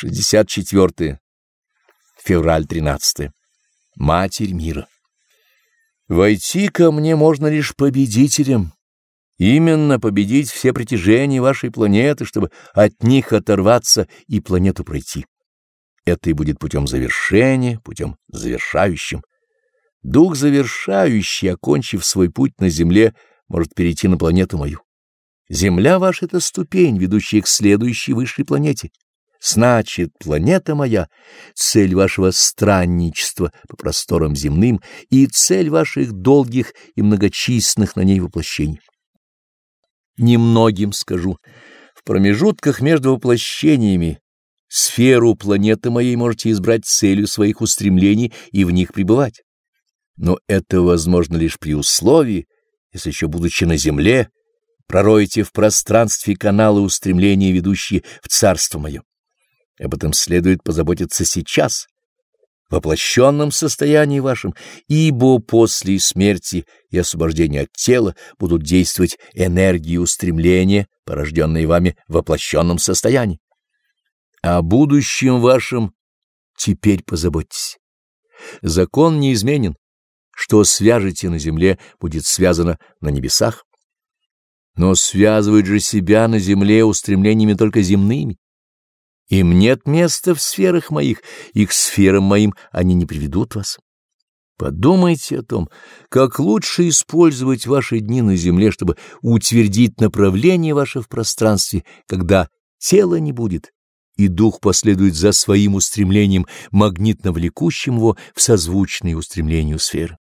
64. Февраль 13. Матерь мира. Войти ко мне можно лишь победителем. Именно победить все притяжения вашей планеты, чтобы от них оторваться и планету пройти. Это и будет путем завершения, путем завершающим. Дух завершающий, окончив свой путь на Земле, может перейти на планету мою. Земля ваша — это ступень, ведущая к следующей высшей планете. Значит, планета моя — цель вашего странничества по просторам земным и цель ваших долгих и многочисленных на ней воплощений. Немногим скажу, в промежутках между воплощениями сферу планеты моей можете избрать целью своих устремлений и в них пребывать. Но это возможно лишь при условии, если еще будучи на земле, пророете в пространстве каналы устремления, ведущие в царство мое. Об этом следует позаботиться сейчас, в воплощенном состоянии вашем, ибо после смерти и освобождения от тела будут действовать энергии устремления, порожденные вами в воплощенном состоянии. О будущем вашем теперь позаботьтесь. Закон неизменен. Что свяжете на земле, будет связано на небесах. Но связывают же себя на земле устремлениями только земными. Им нет места в сферах моих, и к сферам моим они не приведут вас. Подумайте о том, как лучше использовать ваши дни на земле, чтобы утвердить направление ваше в пространстве, когда тела не будет, и дух последует за своим устремлением, магнитно влекущим его в созвучные устремлению сферы.